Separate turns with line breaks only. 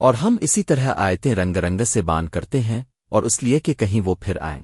اور ہم اسی طرح آیتیں رنگ رنگ سے بان کرتے ہیں اور اس لیے کہ کہیں وہ پھر آئیں۔